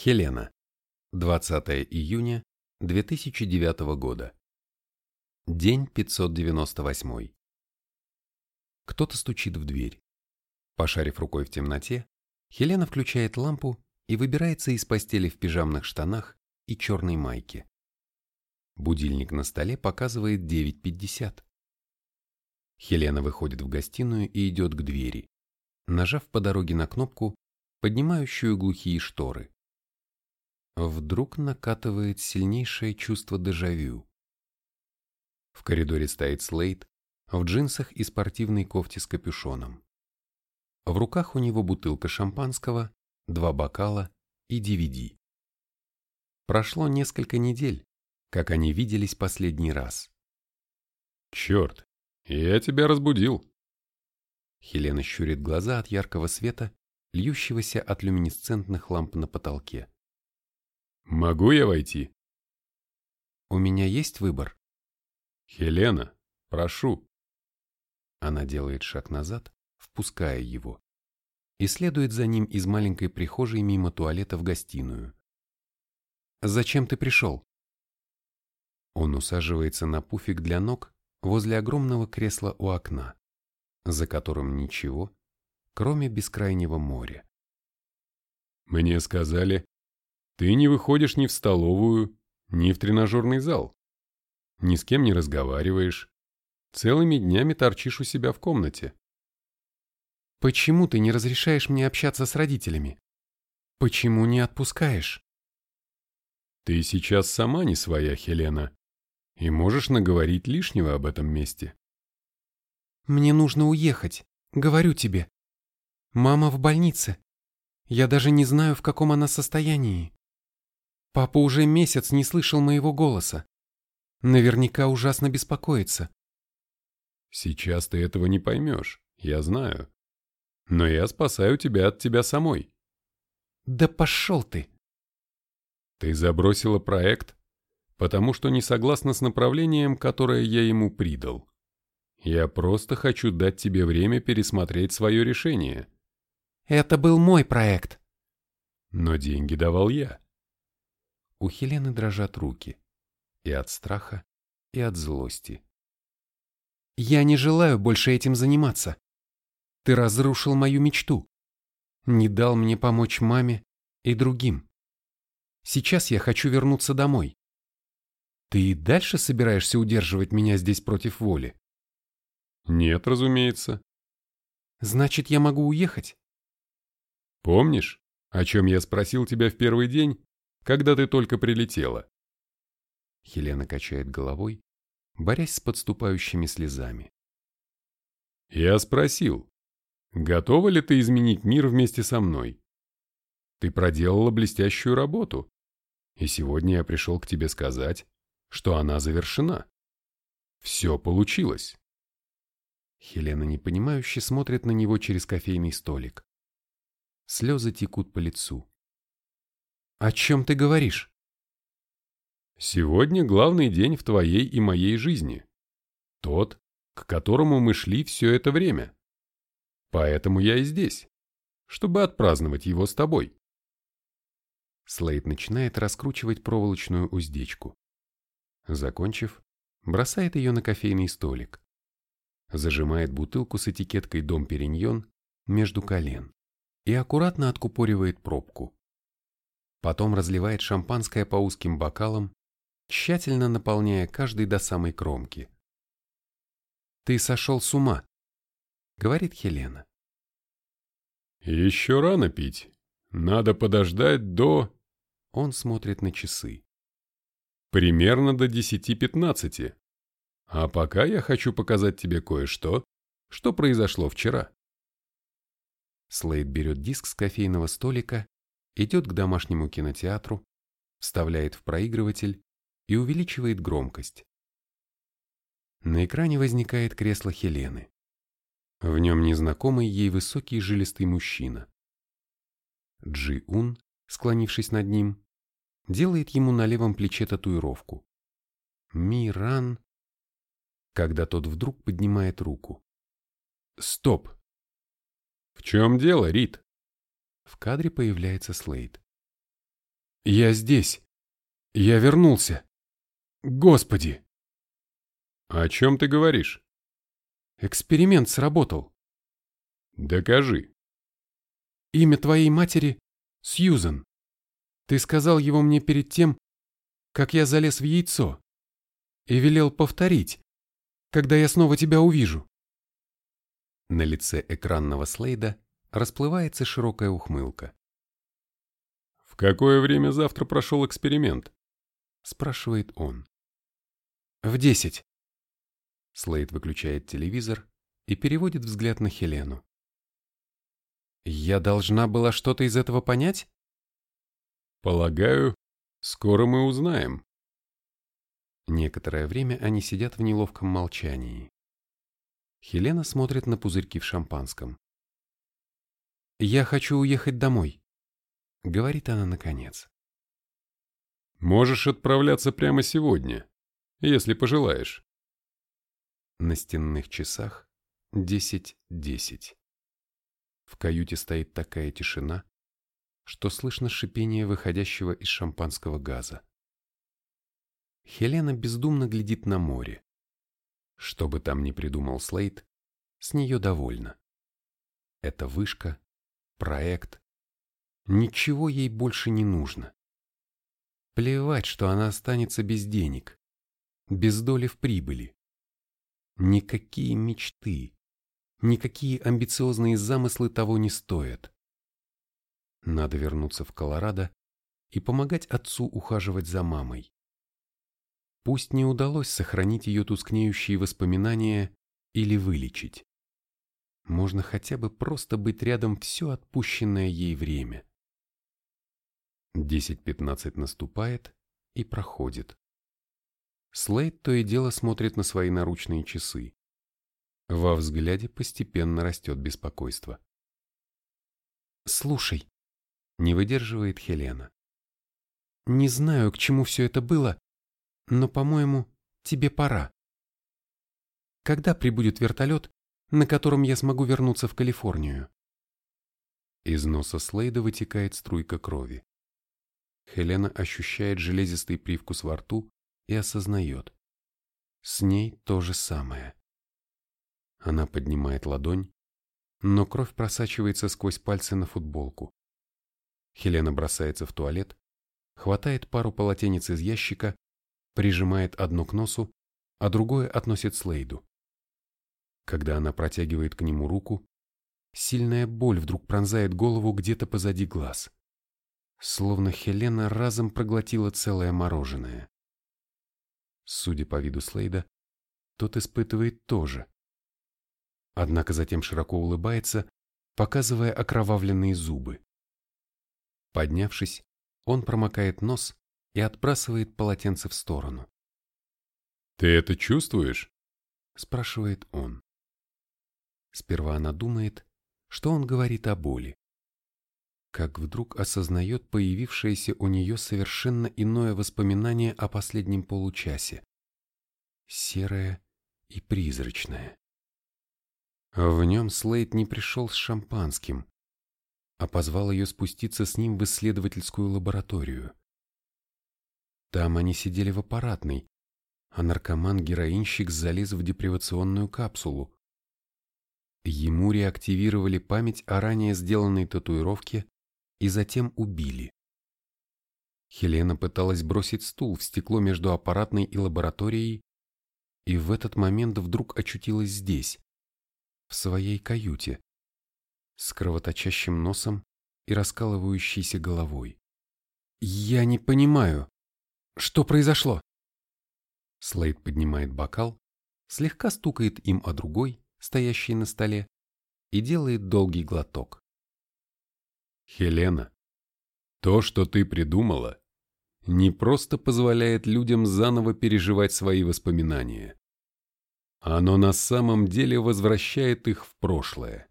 Хелена. 20 июня 2009 года. День 598. Кто-то стучит в дверь. Пошарив рукой в темноте, Хелена включает лампу и выбирается из постели в пижамных штанах и черной майке. Будильник на столе показывает 9.50. Хелена выходит в гостиную и идет к двери, нажав по дороге на кнопку, поднимающую глухие шторы. Вдруг накатывает сильнейшее чувство дежавю. В коридоре стоит Слейд в джинсах и спортивной кофте с капюшоном. В руках у него бутылка шампанского, два бокала и DVD. Прошло несколько недель, как они виделись последний раз. «Черт, я тебя разбудил!» Хелена щурит глаза от яркого света, льющегося от люминесцентных ламп на потолке. Могу я войти? У меня есть выбор. Хелена, прошу. Она делает шаг назад, впуская его, и следует за ним из маленькой прихожей мимо туалета в гостиную. «Зачем ты пришел?» Он усаживается на пуфик для ног возле огромного кресла у окна, за которым ничего, кроме бескрайнего моря. «Мне сказали, ты не выходишь ни в столовую, ни в тренажерный зал. Ни с кем не разговариваешь. Целыми днями торчишь у себя в комнате. Почему ты не разрешаешь мне общаться с родителями? Почему не отпускаешь? Ты сейчас сама не своя, Хелена, и можешь наговорить лишнего об этом месте. Мне нужно уехать, говорю тебе. Мама в больнице. Я даже не знаю, в каком она состоянии. Папа уже месяц не слышал моего голоса. Наверняка ужасно беспокоится. Сейчас ты этого не поймешь, я знаю. Но я спасаю тебя от тебя самой. Да пошел ты! Ты забросила проект, потому что не согласна с направлением, которое я ему придал. Я просто хочу дать тебе время пересмотреть свое решение. Это был мой проект. Но деньги давал я. У Хелены дрожат руки. И от страха, и от злости. «Я не желаю больше этим заниматься. Ты разрушил мою мечту. Не дал мне помочь маме и другим. Сейчас я хочу вернуться домой. Ты и дальше собираешься удерживать меня здесь против воли?» «Нет, разумеется». «Значит, я могу уехать?» «Помнишь, о чем я спросил тебя в первый день, когда ты только прилетела. Хелена качает головой, борясь с подступающими слезами. Я спросил, готова ли ты изменить мир вместе со мной? Ты проделала блестящую работу, и сегодня я пришел к тебе сказать, что она завершена. Все получилось. Хелена непонимающе смотрит на него через кофейный столик. Слезы текут по лицу. О чем ты говоришь? Сегодня главный день в твоей и моей жизни. Тот, к которому мы шли все это время. Поэтому я и здесь, чтобы отпраздновать его с тобой. Слейд начинает раскручивать проволочную уздечку. Закончив, бросает ее на кофейный столик. Зажимает бутылку с этикеткой «Дом Периньон» между колен и аккуратно откупоривает пробку. Потом разливает шампанское по узким бокалам, тщательно наполняя каждый до самой кромки. «Ты сошел с ума», — говорит Хелена. «Еще рано пить. Надо подождать до...» Он смотрит на часы. «Примерно до десяти-пятнадцати. А пока я хочу показать тебе кое-что, что произошло вчера». Слейд берет диск с кофейного столика идет к домашнему кинотеатру, вставляет в проигрыватель и увеличивает громкость. На экране возникает кресло Хелены. В нем незнакомый ей высокий жилистый мужчина. Джи Ун, склонившись над ним, делает ему на левом плече татуировку. Миран, когда тот вдруг поднимает руку. Стоп! В чем дело, Рит? В кадре появляется Слейд. Я здесь. Я вернулся. Господи! О чем ты говоришь? Эксперимент сработал. Докажи. Имя твоей матери — Сьюзен. Ты сказал его мне перед тем, как я залез в яйцо, и велел повторить, когда я снова тебя увижу. На лице экранного слейда расплывается широкая ухмылка. «В какое время завтра прошел эксперимент?» – спрашивает он. «В десять». Слейд выключает телевизор и переводит взгляд на Хелену. «Я должна была что-то из этого понять?» «Полагаю, скоро мы узнаем». Некоторое время они сидят в неловком молчании. Хелена смотрит на пузырьки в шампанском. «Я хочу уехать домой», — говорит она наконец. «Можешь отправляться прямо сегодня, если пожелаешь». На стенных часах десять десять. В каюте стоит такая тишина, что слышно шипение выходящего из шампанского газа. Хелена бездумно глядит на море. Что бы там ни придумал Слейд, с нее довольна. Это вышка, проект. Ничего ей больше не нужно. Плевать, что она останется без денег, без доли в прибыли. Никакие мечты, никакие амбициозные замыслы того не стоят. Надо вернуться в Колорадо и помогать отцу ухаживать за мамой. Пусть не удалось сохранить ее тускнеющие воспоминания или вылечить. Можно хотя бы просто быть рядом все отпущенное ей время. 10-15 наступает и проходит. Слейд то и дело смотрит на свои наручные часы. Во взгляде постепенно растет беспокойство. «Слушай», — не выдерживает Хелена. «Не знаю, к чему все это было, но, по-моему, тебе пора. Когда прибудет вертолет, на котором я смогу вернуться в Калифорнию?» Из носа Слейда вытекает струйка крови. Хелена ощущает железистый привкус во рту и осознает. С ней то же самое. Она поднимает ладонь, но кровь просачивается сквозь пальцы на футболку. Хелена бросается в туалет, хватает пару полотенец из ящика прижимает одно к носу, а другое относит Слейду. Когда она протягивает к нему руку, сильная боль вдруг пронзает голову где-то позади глаз. Словно Хелена разом проглотила целое мороженое. Судя по виду Слейда, тот испытывает тоже. Однако затем широко улыбается, показывая окровавленные зубы. Поднявшись, он промокает нос и отбрасывает полотенце в сторону. «Ты это чувствуешь?» – спрашивает он. Сперва она думает, что он говорит о боли. Как вдруг осознает появившееся у нее совершенно иное воспоминание о последнем получасе. Серое и призрачное. В нем Слейд не пришел с шампанским, а позвал ее спуститься с ним в исследовательскую лабораторию. Там они сидели в аппаратной, а наркоман-героинщик залез в депривационную капсулу. Ему реактивировали память о ранее сделанной татуировке и затем убили. Хелена пыталась бросить стул в стекло между аппаратной и лабораторией, и в этот момент вдруг очутилась здесь, в своей каюте, с кровоточащим носом и раскалывающейся головой. «Я не понимаю», что произошло? Слейд поднимает бокал, слегка стукает им о другой, стоящий на столе, и делает долгий глоток. Хелена, то, что ты придумала, не просто позволяет людям заново переживать свои воспоминания. Оно на самом деле возвращает их в прошлое.